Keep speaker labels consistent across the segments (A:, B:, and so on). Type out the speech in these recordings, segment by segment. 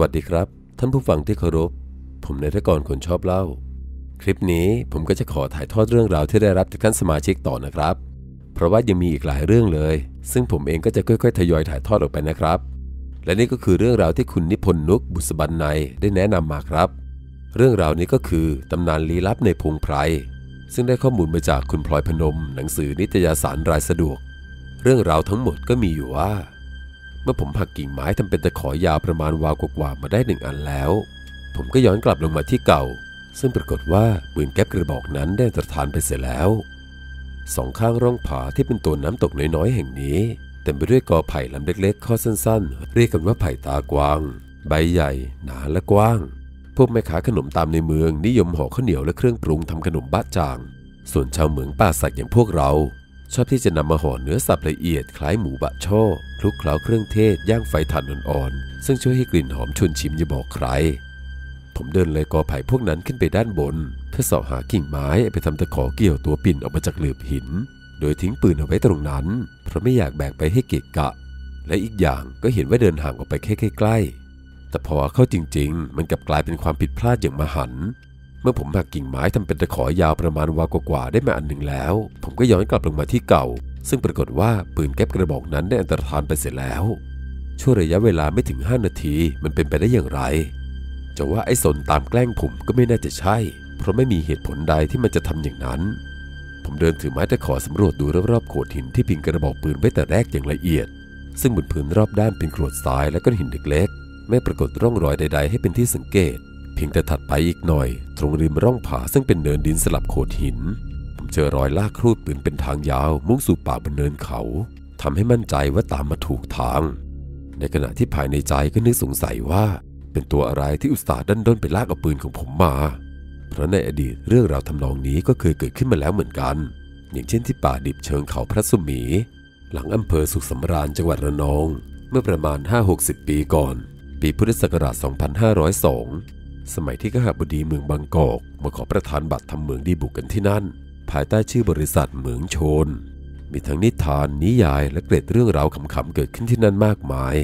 A: วัสดีครับ ท่านผู้ฟังที่เคารพ ผมนายทกรคนชอบเล่า คลิปนี้ผมก็จะขอถ่ายทอดเรื่องราวที่ได้รับจากท่านสมาชิกต่อนะครับ เพราะว่ายังมีอีกหลายเรื่องเลย ซึ่งผมเองก็จะค่อยๆทยอยถ่ายทอดออกไปนะครับ และนี่ก็คือเรื่องราวที่คุณนิพนธ์นุกบุษบันในได้แนะนำมาครับ เรื่องราวนี้ก็คือตำนานลี้ลับในพงไพรซึ่งได้ข้อมูลมาจากคุณพลอยพนม หนังสือนิตยสารรายสะดวก เรื่องราวทั้งหมดก็มีอยู่ว่า เมื่อผมหักกิ่งไม้ทำเป็นตะขอยาวประมาณวาวกว่ามาได้หนึ่งอันแล้ว ผมก็ย้อนกลับลงมาที่เก่า ซึ่งปรากฏว่าปืนแก๊ปกระบอกนั้นได้ตรทานไปเสียแล้วสองข้างร่องผาที่เป็นตัวน้ำตกน้อยๆแห่งนี้เต็มไปด้วยกอไผ่ลำเล็กๆข้อสั้นๆ เรียกกันว่าไผ่ตากวาง ใบใหญ่ หนาและกว้าง พวกแม่ค้าขนมตามในเมืองนิยมห่อข้าวเหนียวและเครื่องปรุงทำขนมบ้าจาง ส่วนชาวเหมืองป่าสักอย่างพวกเรา ชอบที่จะนำมาห่อเนื้อสับละเอียดคล้ายหมูบะช่อคลุกเคล้าเครื่องเทศย่างไฟถ่านอ่อนๆ ซึ่งช่วยให้กลิ่นหอมชวนชิมอย่าบอกใคร ผมเดินเลยกอไผ่พวกนั้นขึ้นไปด้านบน เพื่อสาะหากิ่งไม้ไปทำตะขอเกี่ยวตัวปิ่นออกมาจากหลืบหิน โดยทิ้งปืนเอาไว้ตรงนั้น เพราะไม่อยากแบกไปให้เกะกะ และอีกอย่างก็เห็นว่าเดินห่างออกไปแค่ใกล้ๆแต่พอเข้าจริง ๆ มันกลับกลายเป็นความผิดพลาดอย่างมหัน เมื่อผมหักกิ่งไม้ทำเป็นตะขอยาวประมาณวากว่าๆได้มาอันหนึ่งแล้ว ผมก็ย้อนกลับลงมาที่เก่า ซึ่งปรากฏว่าปืนแก๊ปกระบอกนั้นได้อันตรธานไปเสียแล้ว ช่วงระยะเวลาไม่ถึง 5 นาทีมันเป็นไปได้อย่างไรจะว่าไอ้สนตามแกล้งผมก็ไม่น่าจะใช่ เพราะไม่มีเหตุผลใดที่มันจะทำอย่างนั้น ผมเดินถือไม้ตะขอสำรวจดูรอบๆโขดหินที่พิงกระบอกปืนไว้แต่แรกอย่างละเอียด ซึ่งบนพื้นรอบด้านเป็นกรวดทรายและก้อนหินเล็กๆไม่ปรากฏร่องรอยใด ๆ ให้เป็นที่สังเกต เพียงแต่ถัดไปอีกหน่อย ตรงริมร่องผาซึ่งเป็นเนินดินสลับโขดหิน ผมเจอรอยลากครูดปืนเป็นทางยาว มุ่งสู่ป่าบนเนินเขาทำให้มั่นใจว่าตามมาถูกทาง ในขณะที่ภายในใจก็นึกสงสัยว่า เป็นตัวอะไรที่อุตส่าห์ดันด้นไปลากเอาปืนของผมมา เพราะในอดีตเรื่องราวทำนองนี้ก็เคยเกิดขึ้นมาแล้วเหมือนกัน อย่างเช่นที่ป่าดิบเชิงเขาพระสุมี หลังอำเภอสุขสำราญจังหวัดระนอง เมื่อประมาณ 5-60 ปีก่อน ปีพุทธศักราช 2502 สมัยที่คหบดีเมืองบางกอกมาขอประทานบัตรทำเหมืองดีบุกกันที่นั่น ภายใต้ชื่อบริษัทเหมืองโชน มีทั้งนิทานนิยายและเกร็ดเรื่องราวขำๆเกิดขึ้นที่นั่นมากมาย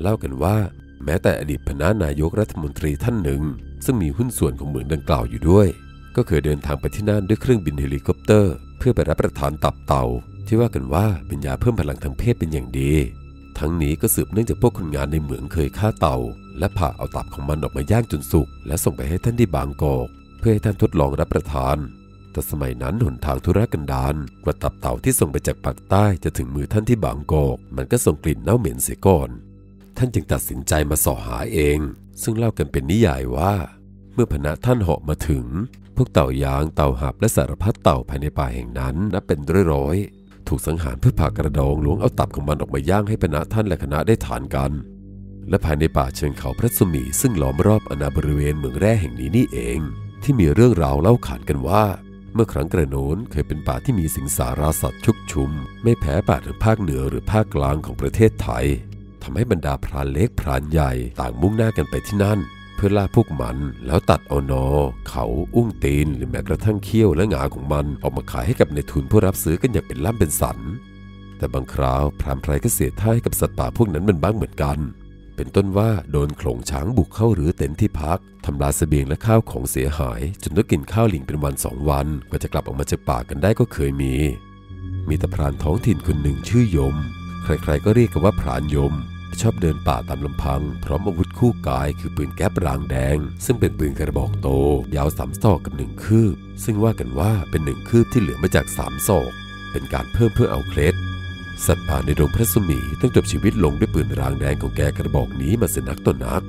A: เล่ากันว่า แม้แต่อดีตฯพณฯ นายกรัฐมนตรีท่านหนึ่ง ซึ่งมีหุ้นส่วนของเหมืองดังกล่าวอยู่ด้วย ก็เคยเดินทางไปที่นั่นด้วยเครื่องบินเฮลิคอปเตอร์ เพื่อไปรับประทานตับเต่าที่ว่ากันว่าเป็นยาเพิ่มพลังทางเพศเป็นอย่างดี ทั้งนี้ก็สืบเนื่องจากพวกคนงานในเหมืองเคยฆ่าเต่า และผ่าเอาตับของมันออกมาย่างจนสุก และส่งไปให้ท่านที่บางกอก เพื่อให้ท่านทดลองรับประทาน แต่สมัยนั้นหนทางธุรกันดารกว่าตับเต่าที่ส่งไปจากปากใต้จะถึงมือท่านที่บางกอก มันก็ส่งกลิ่นเน่าเหม็นเสียก่อน ท่านจึงตัดสินใจมาส่อหาเอง ซึ่งเล่ากันเป็นนิยายว่า เมื่อพนะท่านเหาะมาถึง พวกเต่ายางเต่าหับและสารพัดเต่าภายในป่าแห่งนั้นนับเป็นร้อยๆ ถูกสังหารเพื่อผ่ากระดองล้วงเอาตับของมันออกมาย่างให้พนะท่านและคณะได้ทานกัน และภายในป่าเชิงเขาพระสมีซึ่งล้อมรอบอาณาบริเวณเมืองแร่แห่งนี้นี่เอง ที่มีเรื่องราวเล่าขานกันว่า เมื่อครั้งกระโน้นเคยเป็นป่าที่มีสิงสาราสัตว์ชุกชุม ไม่แพ้ป่าทางภาคเหนือหรือภาคกลางของประเทศไทยทำให้บรรดาพรานเล็กพรานใหญ่ต่างมุ่งหน้ากันไปที่นั่น เพื่อล่าพวกมัน แล้วตัดเอานอ เขาอุ้งตีนหรือแม้กระทั่งเขี้ยวและงาของมันออกมาขายให้กับในทุนผู้รับซื้อกันอย่างเป็นล่ำเป็นสัน แต่บางคราวพรานไพรก็เสียท่าให้กับสัตว์ป่าพวกนั้นมันบ้างเหมือนกัน เป็นต้นว่าโดนโขลงช้างบุกเข้าหรือเต็นท์ที่พักทำลายเสบียงและข้าวของเสียหาย จนต้องกินข้าวหลิงเป็นวันสองวันกว่าจะกลับออกมาจากป่ากันได้ก็เคยมี มีแต่พรานท้องถิ่นคนหนึ่งชื่อยม ใครๆก็เรียกกันว่าพรานยม ชอบเดินป่าตามลำพัง พร้อมอาวุธคู่กายคือปืนแก๊ปรางแดง ซึ่งเป็นปืนกระบอกโต ยาวสามศอกกับหนึ่งคืบ ซึ่งว่ากันว่าเป็นหนึ่งคืบที่เหลือมาจากสามศอกเป็นการเพิ่มเพื่อเอาเคล็ดสัตว์ป่าในดงพระสมีต้องจบชีวิตลงด้วยปืนรางแดงของแกกระบอกนี้มาเสียนักต่อนัก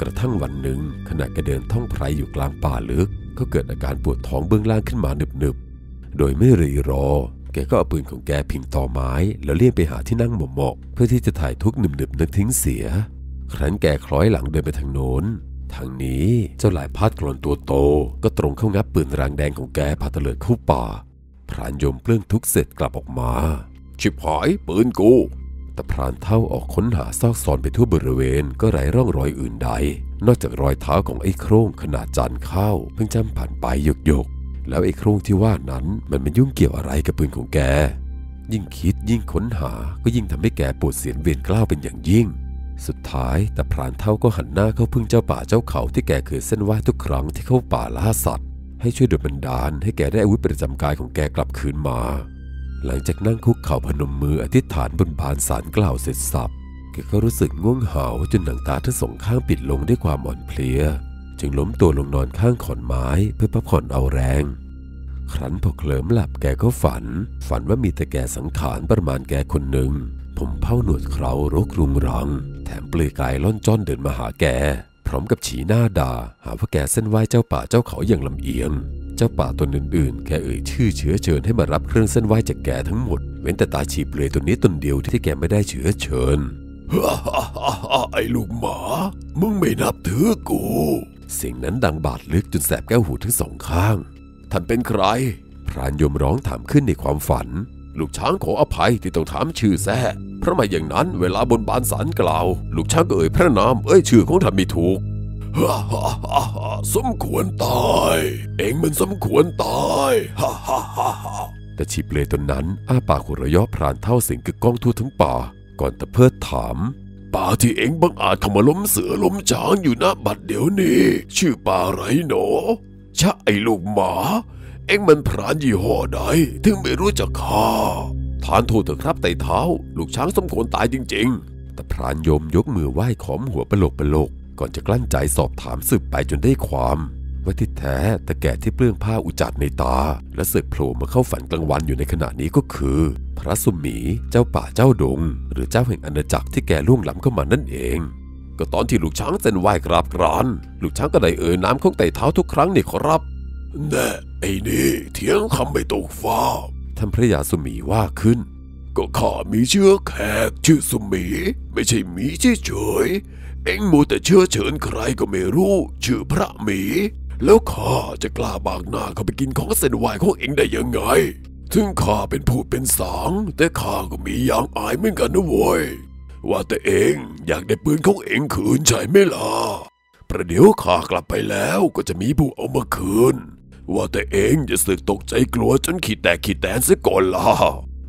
A: กระทั่งวันหนึ่งขณะแกเดินท่องไพรอยู่กลางป่าลึก ก็เกิดอาการปวดท้องเบื้องล่างขึ้นมาหนึบๆ โดยไม่รีรอ กก็เอาปืนของแกพิงต่อไม้ แล้วเลี่ยงไปหาที่นั่งหมอบๆเพื่อที่จะถ่ายทุกข์หนึบๆนึกทิ้งเสีย ครั้นแกคล้อยหลังเดินไปทางโน้น ทางนี้เจ้าหลายพาดกรอนตัวโต ก็ตรงเข้างับปืนรางแดงของแกพาเตลิดเข้าป่า พรานยมเปลื้องทุกเสร็จกลับออกมา ชิบหายปืนกูแต่พรานเท่าออกค้นหาซอกซอนไปทั่วบริเวณก็ไร้ร่องรอยอื่นใด นอกจากรอยเท้าของไอ้โครงขนาดจานข้าวเพิ่งจำผ่านไปหยกหยก แล้วไอ้โครงที่ว่านั้นมันมันยุ่งเกี่ยวอะไรกับปืนของแก ยิ่งคิดยิ่งค้นหาก็ยิ่งทำให้แกปวดเสียนเวียนกล้าวเป็นอย่างยิ่ง สุดท้ายแต่พรานเท่าก็หันหน้าเข้าพึ่งเจ้าป่าเจ้าเขาที่แกเคยเส้นไหว้ทุกครั้งที่เข้าป่าล่าสัตว์ ให้ช่วยดลบันดาลให้แกได้อาวุธประจำกายของแกกลับคืนมา หลังจากนั่งคุกเข่าพนมมืออธิษฐานบนบานสารกล่าวเสร็จสับแกก็รู้สึกง่วงเหาจนหนังตาทั้งสองข้างปิดลงด้วยความอ่อนเพลีย จึงล้มตัวลงนอนข้างขอนไม้เพื่อพักผ่อนเอาแรง ครั้นพอเคลิ้มหลับแกก็ฝัน ฝันว่ามีแต่แกสังขารประมาณแกคนหนึ่ง ผมเผ้าหนวดเครารกรุงรัง แถมเปลือยกายล่อนจ้อนเดินมาหาแก พร้อมกับฉีหน้าด่า หาว่าแกเส้นไหว้เจ้าป่าเจ้าเขาอย่างลำเอียง เจ้าป่าตนอื่นๆ แกเอ่ยชื่อเชื้อเชิญให้มารับเครื่องเส้นไหวจากแกทั้งหมด เว้นแต่ตาฉีเปลือยตัวนี้ตนเดียวที่แกไม่ได้เชื้อเชิญ
B: ฮ่าฮ่าฮ่าฮ่าไอ้ลูกหมา มึงไม่นับถือกู
A: เสียงนั้นดังบาดลึกจนแสบแก้วหูทั้งสองข้าง
B: ท่านเป็นใคร
A: พรานยมร้องถามขึ้นในความฝัน
B: ลูกช้างขออภัยที่ต้องถามชื่อแท้เพราะไม่อย่างนั้นเวลาบนบานสารกล่าว ลูกช้างเอ่ยพระนามเอ่ยชื่อของท่านไม่ถูกฮ่าฮ่าฮ่าฮ่าสมควรตาย เองมันสมควรตายฮ่าฮ่าฮ่าฮ่า
A: แต่ฉีเปลยตนนั้น อ้าปากหัวเระยาะพรานเท่าเสียงกึกก้องทั่วทั้งป่า ก่อนตะเพิดถาม
B: ป่าที่เองบังอาจเข้ามาล้มเสือล้มช้างอยู่นะบัดเดี๋ยวนี้ ชื่อป่าไรหนอชะไอ้ลูกหมา เองมันพรานยี่ห้อใดถึงไม่รู้จักข้าทานโทษเถอะครับไต่เท้า ลูกช้างสมควรตายจริง ๆ
A: แต่พรานยมยกมือไหว้ขอมหัวปลกปลกก่อนจะกลั้นใจสอบถามสืบไปจนได้ความ ว่าที่แท้แต่แก่ที่เปลื้องผ้าอุจจาระในตา และเสือกโผล่มาเข้าฝันกลางวันอยู่ในขณะนี้ก็คือ พระสุมีเจ้าป่าเจ้าดง หรือเจ้าแห่งอาณาจักรที่แกล่วงล้ำเข้ามานั่นเอง
B: ๆก็ตอนที่ลูกช้างเส้นไหวกราบกราน ลูกช้างก็ได้เอ่ยน้ำของไต่เท้าทุกครั้งนี่ขอรับแน่ไอ้นี่เถียงคำไม่ตกฟ้า
A: ท่านพระยาสุมีว่าขึ้น
B: ก็ข้ามีเชื้อแขกชื่อสุมี ไม่ใช่หมีเฉยๆเอ็งมัวแต่เชื้อเชิญใครก็ไม่รู้ ชื่อพระหมี แล้วข้าจะกล้าบากหน้าเข้าไปกินของเส้นไหวของเองได้ยังไง ถึงข้าเป็นผู้เป็นสางแต่ข้าก็มีอย่างอายเหมือนกันนะเว้ย ว่าแต่เองอยากได้ปืนของเองคืนใช่ไหมล่ะ ประเดี๋ยวข้ากลับไปแล้วก็จะมีผู้เอามาคืน ว่าแต่เองจะสึกตกใจกลัวจนขีดแตกขีดแตนซะก่อนล่ะ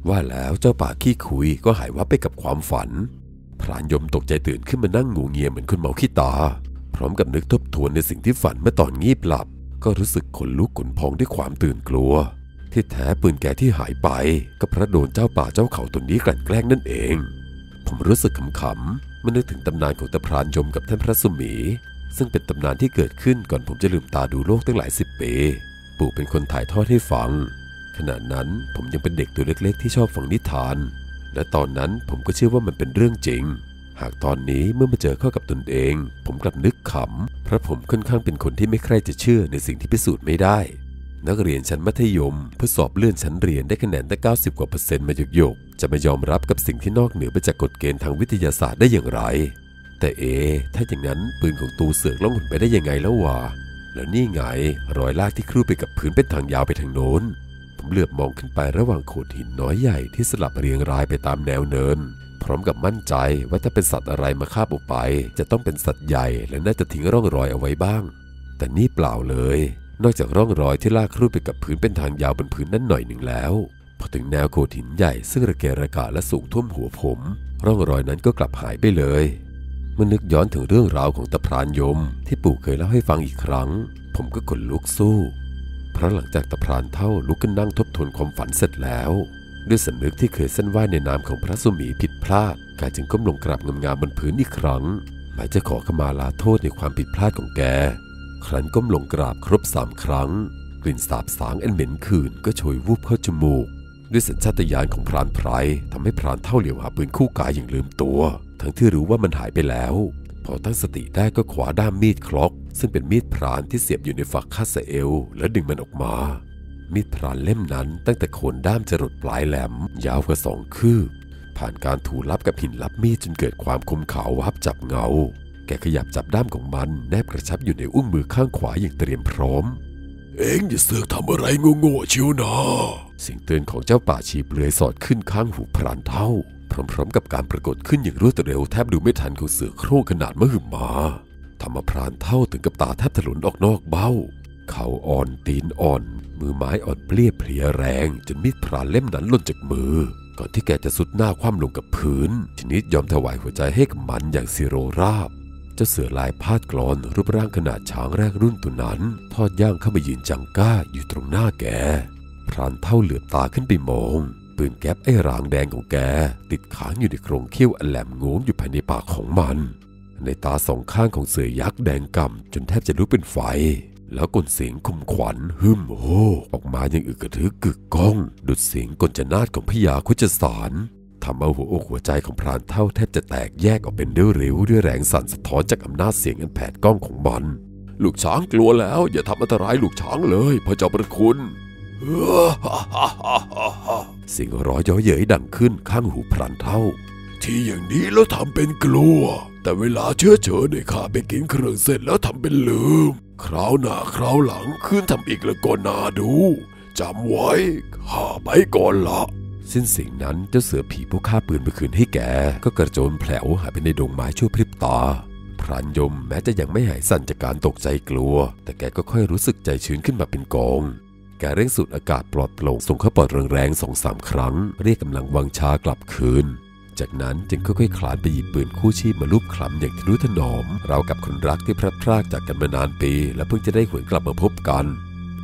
A: ว่าแล้วเจ้าป่าขี้คุยก็หายวับไปกับความฝัน พรานยมตกใจตื่นขึ้นมานั่งงูเงียเหมือนคนเมาขี้ตา ร้อมกับนึกทบทวนในสิ่งที่ฝันเมื่อตอนงีบหลับ ก็รู้สึกขนลุกขนพองด้วยความตื่นกลัว ที่แท้ปืนแกที่หายไป ก็เพราะโดนเจ้าป่าเจ้าเขาตัวนี้กลั่นแกล้งนั่นเอง ผมรู้สึกขำๆเมื่อนึกถึงตำนานของตาพรานยมกับท่านพระสุมี ซึ่งเป็นตำนานที่เกิดขึ้นก่อนผมจะลืมตาดูโลกตั้งหลายสิบปีปู่เป็นคนถ่ายทอดให้ฟัง ขณะนั้นผมยังเป็นเด็กตัวเล็กๆ ที่ชอบฟังนิทาน และตอนนั้นผมก็เชื่อว่ามันเป็นเรื่องจริง หากตอนนี้เมื่อมาเจอเข้ากับตนเอง ผมกลับนึกขำ เพราะผมค่อนข้างเป็นคนที่ไม่ใคร่จะเชื่อในสิ่งที่พิสูจน์ไม่ได้ นักเรียนชั้นมัธยมเพื่อสอบเลื่อนชั้นเรียนได้คะแนนได้90 กว่าเปอร์เซ็นต์มาหยกๆจะไมายอมรับกับสิ่งที่นอกเหนือไปจากกฎเกณฑ์ทางวิทยาศาสตร์ได้อย่างไร แต่เอ ถ้าอย่างนั้นปืนของตูเสือกล่องหนไปได้ยังไงแล้ววะแล้วนี่ไงรอยลากที่ครูไปกับพื้นเป็นทางยาวไปทางโน้นผมเหลือบมองขึ้นไประหว่างโขดหินน้อยใหญ่ที่สลับเรียงรายไปตามแนวเนิน พร้อมกับมั่นใจว่าถ้าเป็นสัตว์อะไรมาคาบออกไป จะต้องเป็นสัตว์ใหญ่และน่าจะทิ้งร่องรอยเอาไว้บ้าง แต่นี่เปล่าเลย นอกจากร่องรอยที่ลากครูดไปกับพื้นเป็นทางยาวบนพื้นนั่นหน่อยหนึ่งแล้วพอถึงแนวโขดหินใหญ่ซึ่งระเกะระกะและสูงท่วมหัวผม ร่องรอยนั้นก็กลับหายไปเลยเมื่อนึกย้อนถึงเรื่องราวของตะพรานยม ที่ปู่เคยเล่าให้ฟังอีกครั้ง ผมก็ขนลุกสู้ เพราะหลังจากตะพรานเท่าลุกขึ้นนั่งทบทวนความฝันเสร็จแล้ว ด้วยสำนึกที่เคยเส้นไหวในนามของพระสุมีผิดพลาดกายจึงก้มลงกราบงามๆบนพื้นอีกครั้งหมายจะขอขมาลาโทษในความผิดพลาดของแก ครั้นก้มลงกราบครบสามครั้ง กลิ่นสาบสางอันเหม็นขืนก็โชยวูบเข้าจมูก ด้วยสัญชาตญาณของพรานไพรทำให้พรานเท่าเหลียวหาปืนคู่กายอย่างลืมตัว ทั้งที่รู้ว่ามันหายไปแล้ว พอตั้งสติได้ก็ขวาด้ามมีดคล็อก ซึ่งเป็นมีดพรานที่เสียบอยู่ในฝักคาสเอล แล้วดึงมันออกมา มีดพรานเล่มนั้นตั้งแต่โคนด้ามจรดปลายแหลม ยาวกว่าสองคืบ ผ่านการถูรับกับหินรับมีดจนเกิดความคมขาววับจับเงา แกขยับจับด้ามของมันแนบกระชับอยู่ในอุ้งมือข้างขวาอย่างเตรียมพร้อม
B: เอ็งอย่าเสือกทำอะไรโง่ๆเชียวนะ
A: เสียงเตือนของเจ้าป่าชีเปลือยสอดขึ้นข้างหูพรานเท่า พร้อมๆ กับการปรากฏขึ้นอย่างรวดเร็วแทบดูไม่ทันของเสือโคร่งขนาดมหึมาทำมาพรานเท่าถึงกับตาแทบถลุนออกนอกเบ้า เขาอ่อนตีนอ่อน มือไม้อ่อนเปลี้ยเพลียแรง จนมีดพรานเล่มนั้นหล่นจากมือ ก่อนที่แกจะสุดหน้าคว่ำลงกับพื้น ชนิดยอมถวายหัวใจให้กับมันอย่างสิโรราบ เจ้าเสือลายพาดกรอนรูปร่างขนาดช้างแรกรุ่นตัวนั้น ทอดย่างเข้ามายืนจังก้าอยู่ตรงหน้าแก พรานเท่าเหลือบตาขึ้นไปมองปืนแก๊ปไอ้รางแดงของแก ติดค้างอยู่ในโครงเขี้ยวอันแหลมงงอยู่ภายในปากของมัน ในตาสองข้างของเสือยักษ์แดงก่ำจนแทบจะลุกเป็นไฟ แล้วกลเสียงคุมขวัญฮึมโฮออกมาอย่างอึกกระทึกกึกก้อง ดุดเสียงกลจนาดของพญาคุจสารทำเอาหัวอกหัวใจของพรานเท่าแทบจะแตกแยกออกเป็นเริ้วๆด้วยแรงสั่นสะท้อนจากอำนาจเสียงอันแผดกล้องของมัน
B: ลูกช้างกลัวแล้ว อย่าทำอันตรายลูกช้างเลยพระเจ้าประคุณ
A: เสียงร้อยเย้อเย้ยดังขึ้นข้างหูพรานเท่า
B: ที่อย่างนี้แล้วทำเป็นกลัว แต่เวลาเชื้อเชิญในข้าไปกินเครื่องเสร็จแล้วทำเป็นลืม คราวหน้าคราวหลังคืนทำอีกแล้วก็น่าดูจำไว้ข้าไปก่อนละ
A: สิ้นเสียงนั้นเจ้าเสือผีผู้ฆ่าปืนไปคืนให้แก ก็กระโจนแผลวหายไปในดงไม้ชั่วพริบตา พรานยมแม้จะยังไม่หายสั่นจากการตกใจกลัว แต่แกก็ค่อยรู้สึกใจชื้นขึ้นมาเป็นกองแกเร่งสูดอากาศปลอดโปร่งส่งเข้าปอดแรงๆสองสามครั้ง เรียกกำลังวังชากลับคืน จากนั้นจึงค่อยๆคลานไปหยิบปืนคู่ชีพมาลูบคลำอย่างทนุถนอม เรากับคนรักที่พลัดพรากจากกันมานานปี และเพิ่งจะได้หวนกลับมาพบกัน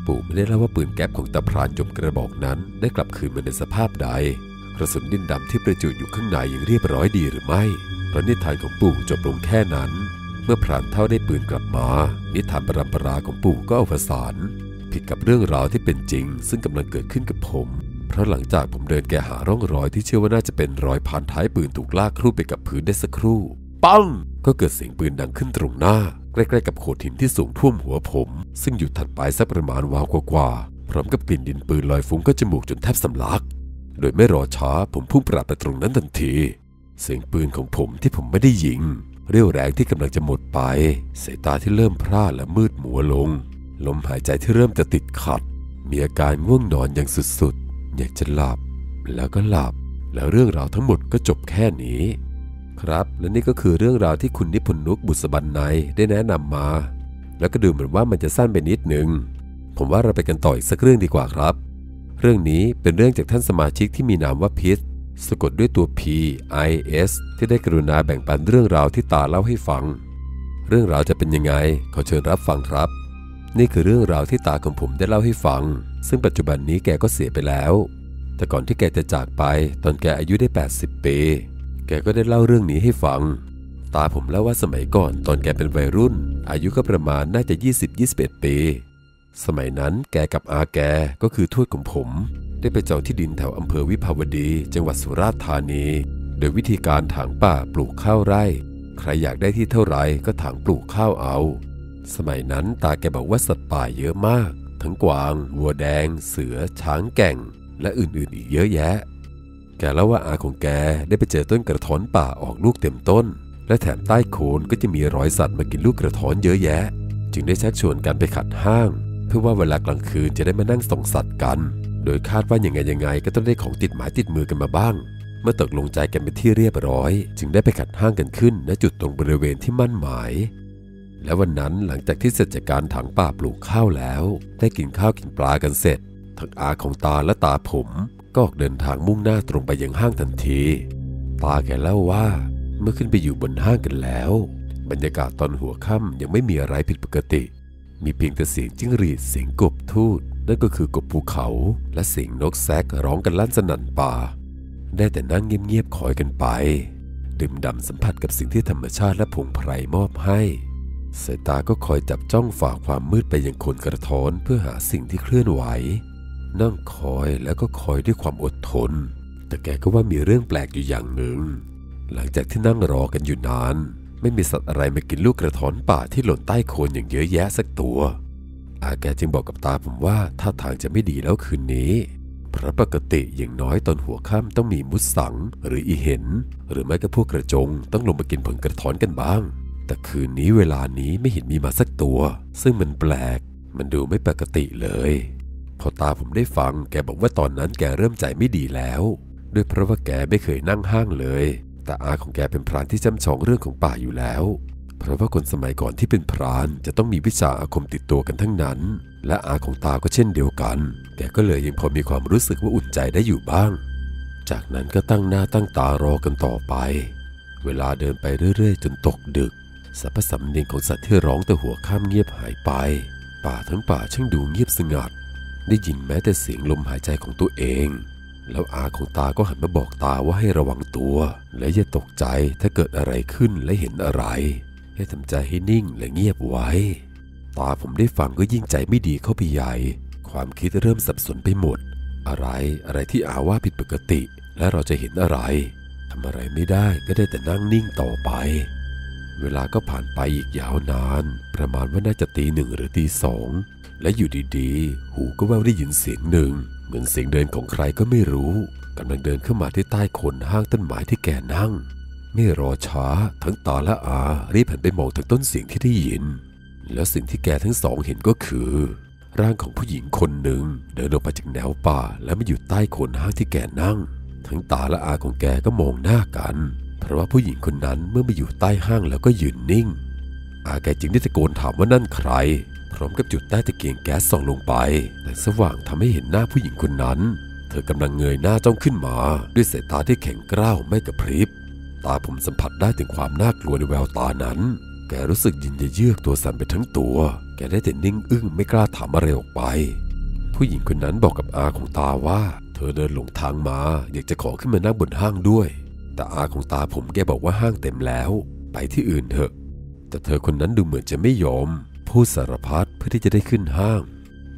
A: ปู่ไม่ได้เล่าว่าปืนแก๊ปของตาพรานยมกระบอกนั้น ได้กลับคืนมาในสภาพใดกระสุนดินดำที่ประจุอยู่ข้างในยังเรียบร้อยดีหรือไม่เพราะนิทานของปู่จบลงแค่นั้น เมื่อพรานเท่าได้ปืนกลับมา นิทานปรำปราของปู่ก็อวสานผิดกับเรื่องราวที่เป็นจริง ซึ่งกำลังเกิดขึ้นกับผม เพราะหลังจากผมเดินแกหาร่องรอยที่เชื่อว่าน่าจะเป็นรอยผ่านท้ายปืนถูกลากครูดไปกับพื้นได้สักครู่ ปัง ก็เกิดเสียงปืนดังขึ้นตรงหน้า ใกล้ๆกับโขดหินที่สูงท่วมหัวผม ซึ่งอยู่ถัดไปสักประมาณวาวกว่าๆพร้อมกับกลิ่นดินปืนลอยฟุ้งก็จมูกจนแทบสำลัก โดยไม่รอช้าผมพุ่งปราดไปตรงนั้นทันที เสียงปืนของผมที่ผมไม่ได้ยิงเรี่ยวแรงที่กำลังจะหมดไป สายตาที่เริ่มพร่าและมืดมัวลง ลมหายใจที่เริ่มจะติดขัด มีอาการง่วงนอนอย่างสุดๆ อยากจะหลับแล้วก็หลับ แล้วเรื่องราวทั้งหมดก็จบแค่นี้ ครับและนี่ก็คือเรื่องราวที่คุณนิพนธ์นุกบุษบันไนยได้แนะนำมา แล้วก็ดูเหมือนว่ามันจะสั้นไปนิดหนึ่งผมว่าเราไปกันต่ออีกสักเรื่องดีกว่าครับ เรื่องนี้เป็นเรื่องจากท่านสมาชิกที่มีนามว่าพิษสะกดด้วยตัว P I S ที่ได้กรุณาแบ่งปันเรื่องราวที่ตาเล่าให้ฟัง เรื่องราวจะเป็นยังไง ขอเชิญรับฟังครับ นี่คือเรื่องราวที่ตาของผมได้เล่าให้ฟัง ซึ่งปัจจุบันนี้แกก็เสียไปแล้ว แต่ก่อนที่แกจะจากไปตอนแกอายุได้ 80 ปี แกก็ได้เล่าเรื่องนี้ให้ฟัง ตาผมเล่าว่าสมัยก่อนตอนแกเป็นวัยรุ่น อายุก็ประมาณน่าจะ 20-21 ปี สมัยนั้นแกกับอาแกก็คือทวดของผม ได้ไปจองที่ดินแถวอำเภอวิภาวดี จังหวัดสุราษฎร์ธานี โดยวิธีการถางป่าปลูกข้าวไร่ ใครอยากได้ที่เท่าไหร่ก็ถางปลูกข้าวเอา สมัยนั้นตาแกบอกว่าสัตว์ป่าเยอะมาก ทั้งกวางวัวแดง เสือ ช้างแก่ง และอื่นๆอีกเยอะแยะ แกเล่าว่าอาของแกได้ไปเจอต้นกระท้อนป่าออกลูกเต็มต้น และแถมใต้โคนก็จะมีรอยสัตว์มากินลูกกระท้อนเยอะแยะ จึงได้ชักชวนกันไปขัดห้าง เพื่อว่าเวลากลางคืนจะได้มานั่งส่องสัตว์กัน โดยคาดว่ายังไงยังไงก็ต้องได้ของติดหมายติดมือกันมาบ้าง เมื่อตกลงใจกันเป็นที่เรียบร้อย จึงได้ไปขัดห้างกันขึ้นณจุดตรงบริเวณที่มั่นหมาย และวันนั้นหลังจากที่เสร็จจากการถางป่าปลูกข้าวแล้ว ได้กินข้าวกินปลากันเสร็จทั้งอาของตาและตาผมก็ออกเดินทางมุ่งหน้าตรงไปยังห้างทันที ตาแกเล่าว่าเมื่อขึ้นไปอยู่บนห้างกันแล้ว บรรยากาศตอนหัวค่ำยังไม่มีอะไรผิดปกติ มีเพียงแต่เสียงจิ้งหรีดเสียงกบทูตนั่นก็คือกบภูเขา และเสียงนกแซกร้องกันลั่นสนั่นป่า ได้แต่นั่งเงียบๆคอยกันไป ดื่มด่ำสัมผัสกับสิ่งที่ธรรมชาติและผงไพรมอบให้ สายตาก็คอยจับจ้องฝ่าความมืดไปยังคนกระท้อนเพื่อหาสิ่งที่เคลื่อนไหว นั่งคอยแล้วก็คอยด้วยความอดทน แต่แกก็ว่ามีเรื่องแปลกอยู่อย่างหนึ่ง หลังจากที่นั่งรอกันอยู่นาน ไม่มีสัตว์อะไรมากินลูกกระท้อนป่าที่หล่นใต้โคนอย่างเยอะแยะสักตัว อาแกจึงบอกกับตาผมว่าท่าทางจะไม่ดีแล้วคืนนี้เพราะปกติอย่างน้อยตอนหัวค่ำต้องมีมุดสังหรืออีเห็น หรือไม่ก็พวกกระจงต้องลงมากินผลกระท้อนกันบ้าง แต่คืนนี้เวลานี้ไม่เห็นมีมาสักตัว ซึ่งมันแปลก มันดูไม่ปกติเลย พอตาผมได้ฟังแกบอกว่าตอนนั้นแกเริ่มใจไม่ดีแล้ว ด้วยเพราะว่าแกไม่เคยนั่งห้างเลย แต่อาของแกเป็นพรานที่จำชองเรื่องของป่าอยู่แล้ว เพราะว่าคนสมัยก่อนที่เป็นพรานจะต้องมีวิชาอาคมติดตัวกันทั้งนั้น และอาของตาก็เช่นเดียวกัน แกก็เลยยังพอมีความรู้สึกว่าอุ่นใจได้อยู่บ้าง จากนั้นก็ตั้งหน้าตั้งตารอกันต่อไป เวลาเดินไปเรื่อยๆ จนตกดึก สรรพสำเนียงของสัตว์ที่ร้องแต่หัวข้ามเงียบหายไป ป่าทั้งป่าช่างดูเงียบสงัด ได้ยินแม้แต่เสียงลมหายใจของตัวเอง แล้วอาของตาก็หันมาบอกตาว่าให้ระวังตัว และอย่าตกใจถ้าเกิดอะไรขึ้นและเห็นอะไร ให้ทำใจให้นิ่งและเงียบไว้ ตาผมได้ฟังก็ยิ่งใจไม่ดีเข้าไปใหญ่ ความคิดเริ่มสับสนไปหมด อะไรอะไรที่อาว่าผิดปกติ และเราจะเห็นอะไรทำอะไรไม่ได้ก็ได้แต่นั่งนิ่งต่อไป เวลาก็ผ่านไปอีกยาวนาน ประมาณว่าน่าจะตีหนึ่งหรือตีสอง และอยู่ดีๆ หูก็แววได้ยินเสียงหนึ่ง เหมือนเสียงเดินของใครก็ไม่รู้กำลังเดินเข้ามาที่ใต้โคนห้างต้นไม้ที่แกนั่ง ไม่รอช้า ทั้งตาและอารีบหันไปมองถึงต้นเสียงที่ได้ยิน แล้วสิ่งที่แกทั้งสองเห็นก็คือ ร่างของผู้หญิงคนหนึ่ง เดินออกมาจากแนวป่า แล้วมาอยู่ใต้โคนห้างที่แกนั่ง ทั้งตาและอาของแกก็มองหน้ากัน เพราะว่าผู้หญิงคนนั้นเมื่อมาอยู่ใต้ห้างแล้วก็ยืนนิ่ง อาแกจึงได้ตะโกนถามว่านั่นใคร พร้อมกับจุดใต้ตะเกียงแก๊สส่องลงไปแต่สว่างทำให้เห็นหน้าผู้หญิงคนนั้น เธอกำลังเงยหน้าจ้องขึ้นมา ด้วยสายตาที่แข็งกร้าวไม่กระพริบ ตาผมสัมผัสได้ถึงความน่ากลัวในแววตานั้น แกรู้สึกยินเยือกตัวสั่นไปทั้งตัว แกได้แต่นิ่งอึ้งไม่กล้าถามอะไรออกไป ผู้หญิงคนนั้นบอกกับอาของตาว่า เธอเดินหลงทางมา อยากจะขอขึ้นมานั่งบนห้างด้วย แต่อาของตาผมแกบอกว่าห้างเต็มแล้ว ไปที่อื่นเถอะ แต่เธอคนนั้นดูเหมือนจะไม่ยอม พูดสารพัดเพื่อที่จะได้ขึ้นห้าง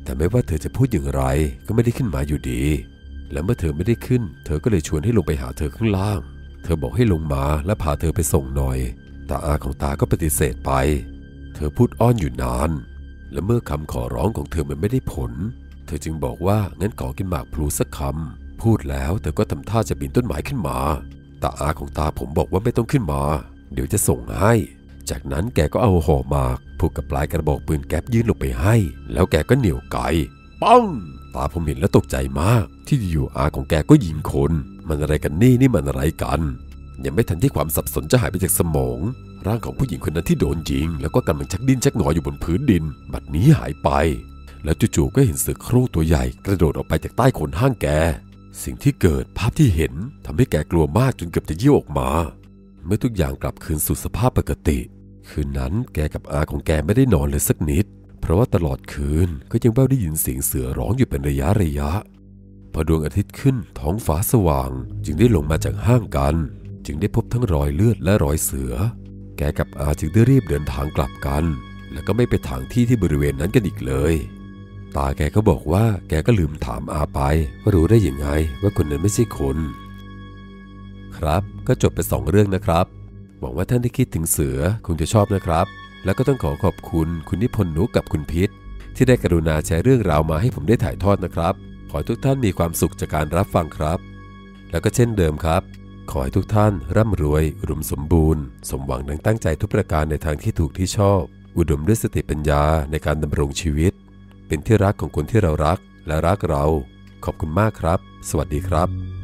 A: แต่ไม่ว่าเธอจะพูดอย่างไรก็ไม่ได้ขึ้นมาอยู่ดี และเมื่อเธอไม่ได้ขึ้น เธอก็เลยชวนให้ลงไปหาเธอข้างล่าง เธอบอกให้ลงมาและพาเธอไปส่งหน่อย แต่อาของตาก็ปฏิเสธไป เธอพูดอ้อนอยู่นาน และเมื่อคำขอร้องของเธอมันไม่ได้ผล เธอจึงบอกว่างั้นขอกินหมากพลูสักคำพูดแล้วเธอก็ทำท่าจะปีนต้นไม้ขึ้นมา ต่อาของตาผมบอกว่าไม่ต้องขึ้นมา เดี๋ยวจะส่งให้ จากนั้นแกก็เอาห่อหมากผูกกับปลายกระบอกปืนแก๊ปยื่นลงไปให้ แล้วแกก็เหนี่ยวไกปังตาผมเห็นแล้วตกใจมาก ที่อยู่อาของแกก็ยิงคน มันอะไรกันนี่นี่มันอะไรกัน ยังไม่ทันที่ความสับสนจะหายไปจากสมอง ร่างของผู้หญิงคนนั้นที่โดนยิง แล้วก็กำลังชักดิ้นชักงออยู่บนพื้นดิน บัดนี้หายไป แล้วจู่ๆก็เห็นเสือโคร่งตัวใหญ่กระโดดออกไปจากใต้โคนห้างแก สิ่งที่เกิดภาพที่เห็นทำให้แกกลัวมากจนเกือบจะเยี่ยวออกมา เมื่อทุกอย่างกลับคืนสู่สภาพปกติ คืนนั้นแกกับอาของแกไม่ได้นอนเลยสักนิด เพราะว่าตลอดคืนก็ยังแว่วได้ยินเสียงเสือร้องอยู่เป็นระยะระยะพอดวงอาทิตย์ขึ้นท้องฟ้าสว่าง จึงได้ลงมาจากห้างกัน จึงได้พบทั้งรอยเลือดและรอยเสือ แกกับอาจึงได้รีบเดินทางกลับกัน แล้วก็ไม่ไปถางที่ที่บริเวณนั้นกันอีกเลย ตาแกก็บอกว่าแกก็ลืมถามอาไป ว่ารู้ได้ยังไงว่าคนนั้นไม่ใช่คน ครับก็จบไปสองเรื่องนะครับ หวังว่าท่านที่คิดถึงเสือคงจะชอบนะครับ แล้วก็ต้องขอขอบคุณคุณนิพนธ์นุกกับคุณพิษ ที่ได้กรุณาแชร์เรื่องราวมาให้ผมได้ถ่ายทอดนะครับ ขอให้ทุกท่านมีความสุขจากการรับฟังครับ แล้วก็เช่นเดิมครับ ขอให้ทุกท่านร่ำรวยอุดมสมบูรณ์ สมหวังดังตั้งใจทุกประการในทางที่ถูกที่ชอบ อุดมด้วยสติปัญญาในการดำรงชีวิต เป็นที่รักของคนที่เรารักและรักเรา ขอบคุณมากครับ สวัสดีครับ